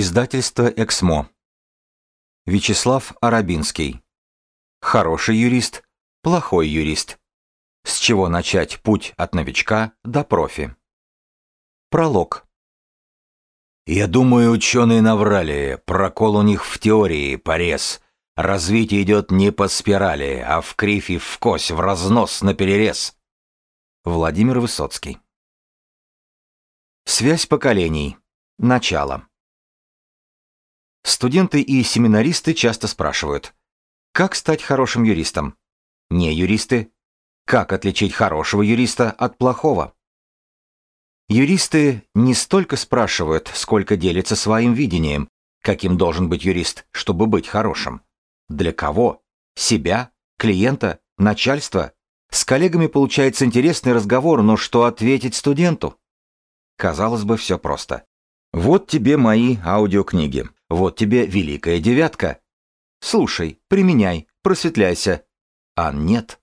Издательство «Эксмо». Вячеслав Арабинский. Хороший юрист, плохой юрист. С чего начать путь от новичка до профи? Пролог. Я думаю, ученые наврали, прокол у них в теории, порез. Развитие идет не по спирали, а в кривь и в кось, в разнос, на перерез. Владимир Высоцкий. Связь поколений. Начало. Студенты и семинаристы часто спрашивают, как стать хорошим юристом? Не юристы? Как отличить хорошего юриста от плохого? Юристы не столько спрашивают, сколько делятся своим видением, каким должен быть юрист, чтобы быть хорошим. Для кого? Себя? Клиента? Начальства? С коллегами получается интересный разговор, но что ответить студенту? Казалось бы, все просто. Вот тебе мои аудиокниги. Вот тебе великая девятка. Слушай, применяй, просветляйся. А нет.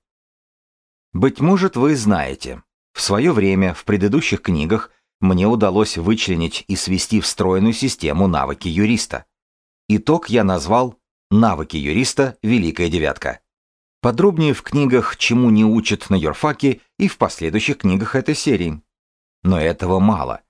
Быть может, вы знаете. В свое время, в предыдущих книгах, мне удалось вычленить и свести встроенную систему навыки юриста. Итог я назвал «Навыки юриста. Великая девятка». Подробнее в книгах «Чему не учат на юрфаке» и в последующих книгах этой серии. Но этого мало.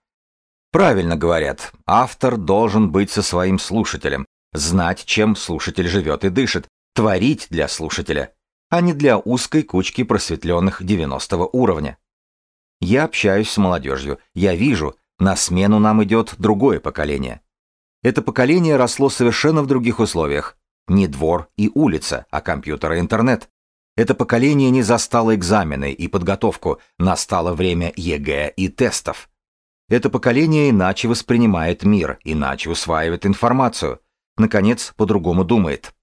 Правильно говорят, автор должен быть со своим слушателем, знать, чем слушатель живет и дышит, творить для слушателя, а не для узкой кучки просветленных 90 уровня. Я общаюсь с молодежью, я вижу, на смену нам идет другое поколение. Это поколение росло совершенно в других условиях. Не двор и улица, а компьютер и интернет. Это поколение не застало экзамены и подготовку, настало время ЕГЭ и тестов – это поколение иначе воспринимает мир, иначе усваивает информацию, наконец, по-другому думает.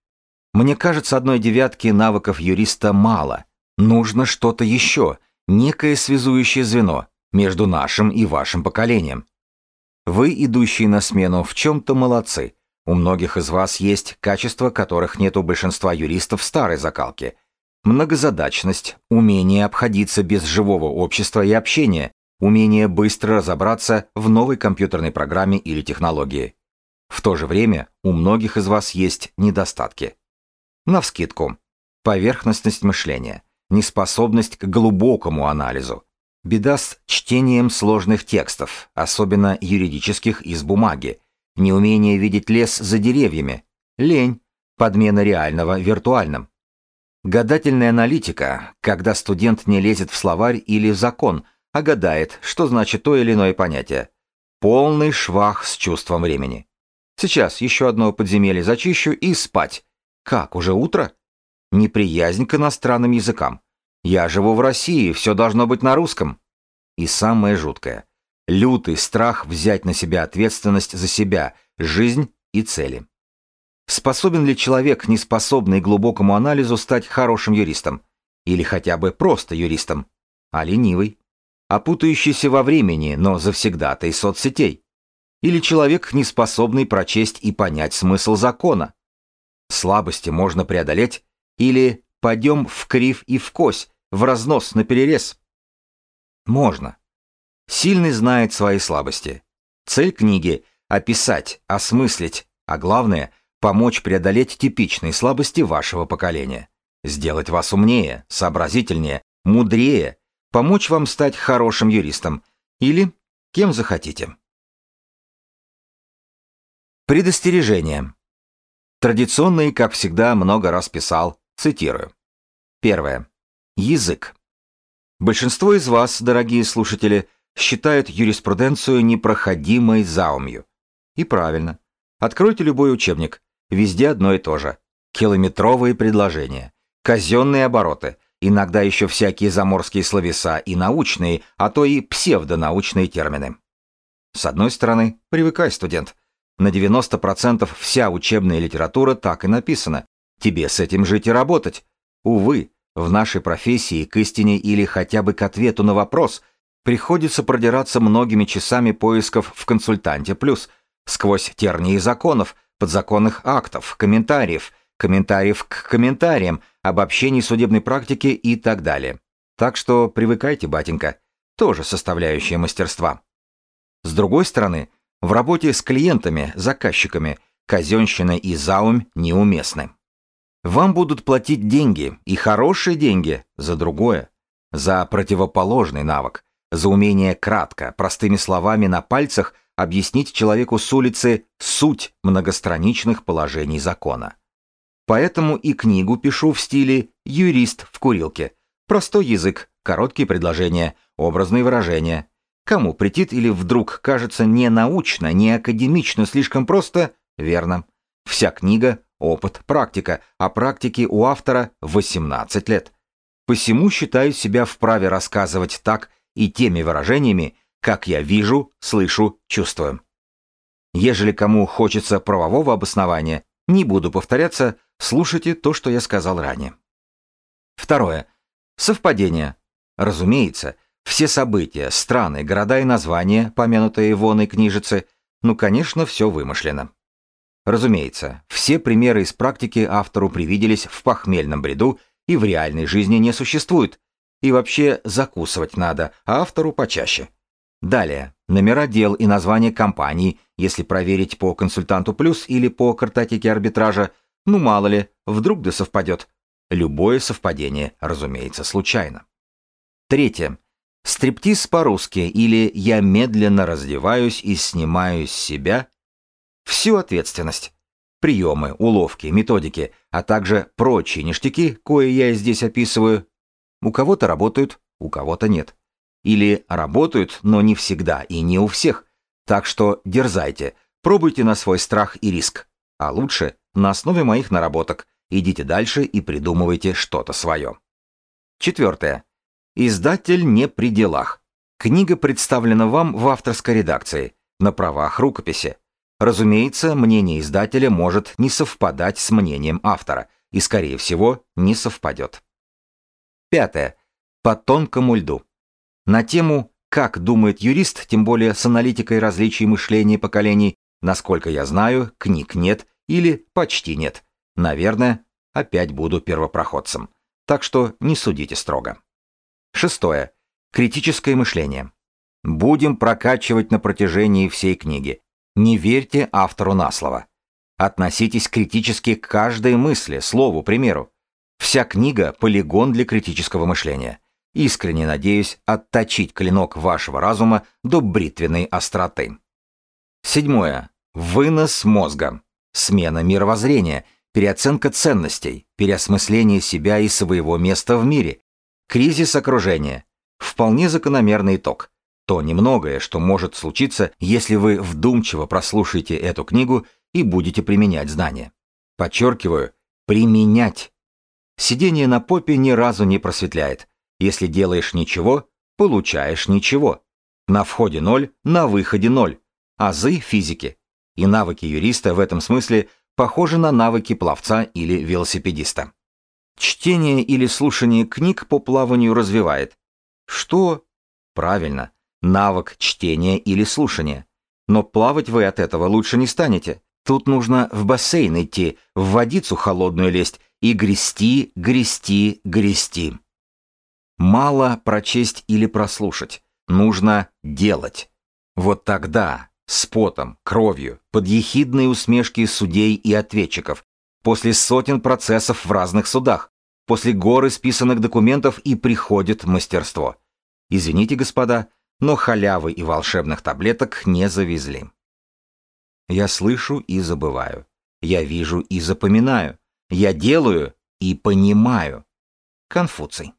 Мне кажется, одной девятки навыков юриста мало. Нужно что-то еще, некое связующее звено между нашим и вашим поколением. Вы, идущие на смену, в чем-то молодцы. У многих из вас есть качества, которых нет у большинства юристов старой закалки. Многозадачность, умение обходиться без живого общества и общения, умение быстро разобраться в новой компьютерной программе или технологии. В то же время у многих из вас есть недостатки. Навскидку. Поверхностность мышления, неспособность к глубокому анализу, беда с чтением сложных текстов, особенно юридических из бумаги, неумение видеть лес за деревьями, лень, подмена реального виртуальным. Гадательная аналитика, когда студент не лезет в словарь или в закон, Огадает, что значит то или иное понятие. Полный швах с чувством времени. Сейчас еще одно подземелье зачищу и спать. Как, уже утро? Неприязнь к иностранным языкам. Я живу в России, все должно быть на русском. И самое жуткое. Лютый страх взять на себя ответственность за себя, жизнь и цели. Способен ли человек, не способный к глубокому анализу, стать хорошим юристом? Или хотя бы просто юристом? А ленивый? опутающийся во времени, но завсегдатой соцсетей. Или человек, не способный прочесть и понять смысл закона. Слабости можно преодолеть или пойдем в крив и в кось, в разнос, на перерез. Можно. Сильный знает свои слабости. Цель книги – описать, осмыслить, а главное – помочь преодолеть типичные слабости вашего поколения. Сделать вас умнее, сообразительнее, мудрее – помочь вам стать хорошим юристом или кем захотите. Предостережение. Традиционный, как всегда, много раз писал, цитирую. Первое. Язык. Большинство из вас, дорогие слушатели, считают юриспруденцию непроходимой заумью. И правильно. Откройте любой учебник. Везде одно и то же. Километровые предложения, казенные обороты, иногда еще всякие заморские словеса и научные, а то и псевдонаучные термины. С одной стороны, привыкай, студент. На 90% вся учебная литература так и написана. Тебе с этим жить и работать. Увы, в нашей профессии к истине или хотя бы к ответу на вопрос приходится продираться многими часами поисков в «Консультанте плюс», сквозь тернии законов, подзаконных актов, комментариев – комментариев к комментариям, об общении судебной практики и так далее. Так что привыкайте, батенька, тоже составляющая мастерства. С другой стороны, в работе с клиентами, заказчиками, казенщина и заум неуместны. Вам будут платить деньги, и хорошие деньги, за другое, за противоположный навык, за умение кратко, простыми словами на пальцах объяснить человеку с улицы суть многостраничных положений закона. Поэтому и книгу пишу в стиле «юрист в курилке». Простой язык, короткие предложения, образные выражения. Кому претит или вдруг кажется не научно, не академично, слишком просто, верно. Вся книга – опыт, практика, а практики у автора 18 лет. Посему считаю себя вправе рассказывать так и теми выражениями, как я вижу, слышу, чувствую. Ежели кому хочется правового обоснования, не буду повторяться, Слушайте то, что я сказал ранее. Второе. Совпадение. Разумеется, все события, страны, города и названия, помянутые в оной книжице, ну, конечно, все вымышлено. Разумеется, все примеры из практики автору привиделись в похмельном бреду и в реальной жизни не существуют И вообще закусывать надо, а автору почаще. Далее, номера дел и названия компаний, если проверить по консультанту плюс или по картотеке арбитража – ну мало ли, вдруг да совпадет. Любое совпадение, разумеется, случайно. Третье. Стриптиз по-русски или «я медленно раздеваюсь и снимаю с себя» всю ответственность. Приемы, уловки, методики, а также прочие ништяки, кое я здесь описываю, у кого-то работают, у кого-то нет. Или работают, но не всегда и не у всех. Так что дерзайте, пробуйте на свой страх и риск. А лучше на основе моих наработок. Идите дальше и придумывайте что-то свое. Четвертое. Издатель не при делах. Книга представлена вам в авторской редакции, на правах рукописи. Разумеется, мнение издателя может не совпадать с мнением автора, и, скорее всего, не совпадет. Пятое. По тонкому льду. На тему «Как думает юрист», тем более с аналитикой различий мышления поколений, насколько я знаю, книг нет или почти нет. Наверное, опять буду первопроходцем. Так что не судите строго. Шестое. Критическое мышление. Будем прокачивать на протяжении всей книги. Не верьте автору на слово. Относитесь критически к каждой мысли, слову, примеру. Вся книга – полигон для критического мышления. Искренне надеюсь отточить клинок вашего разума до бритвенной остроты. Седьмое. Вынос мозга смена мировоззрения, переоценка ценностей, переосмысление себя и своего места в мире, кризис окружения. Вполне закономерный итог. То немногое, что может случиться, если вы вдумчиво прослушаете эту книгу и будете применять знания. Подчеркиваю, применять. Сидение на попе ни разу не просветляет. Если делаешь ничего, получаешь ничего. На входе ноль, на выходе ноль. Азы физики и навыки юриста в этом смысле похожи на навыки пловца или велосипедиста. Чтение или слушание книг по плаванию развивает. Что? Правильно, навык чтения или слушания. Но плавать вы от этого лучше не станете. Тут нужно в бассейн идти, в водицу холодную лезть и грести, грести, грести. Мало прочесть или прослушать. Нужно делать. Вот тогда с потом, кровью, под ехидные усмешки судей и ответчиков, после сотен процессов в разных судах, после горы списанных документов и приходит мастерство. Извините, господа, но халявы и волшебных таблеток не завезли. Я слышу и забываю. Я вижу и запоминаю. Я делаю и понимаю. Конфуций.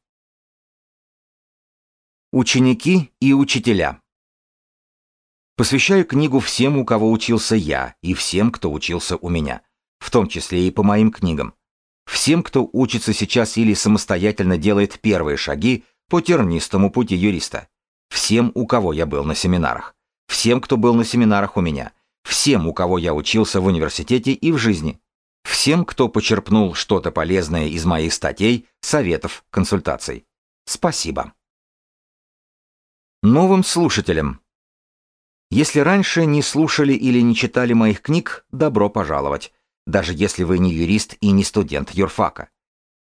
Ученики и учителя. Посвящаю книгу всем, у кого учился я, и всем, кто учился у меня, в том числе и по моим книгам. Всем, кто учится сейчас или самостоятельно делает первые шаги по тернистому пути юриста. Всем, у кого я был на семинарах. Всем, кто был на семинарах у меня. Всем, у кого я учился в университете и в жизни. Всем, кто почерпнул что-то полезное из моих статей, советов, консультаций. Спасибо. Новым слушателям если раньше не слушали или не читали моих книг, добро пожаловать, даже если вы не юрист и не студент юрфака.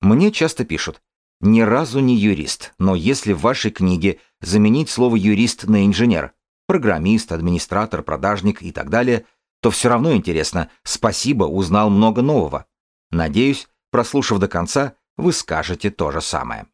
Мне часто пишут, ни разу не юрист, но если в вашей книге заменить слово «юрист» на «инженер», программист, администратор, продажник и так далее, то все равно интересно, спасибо, узнал много нового. Надеюсь, прослушав до конца, вы скажете то же самое.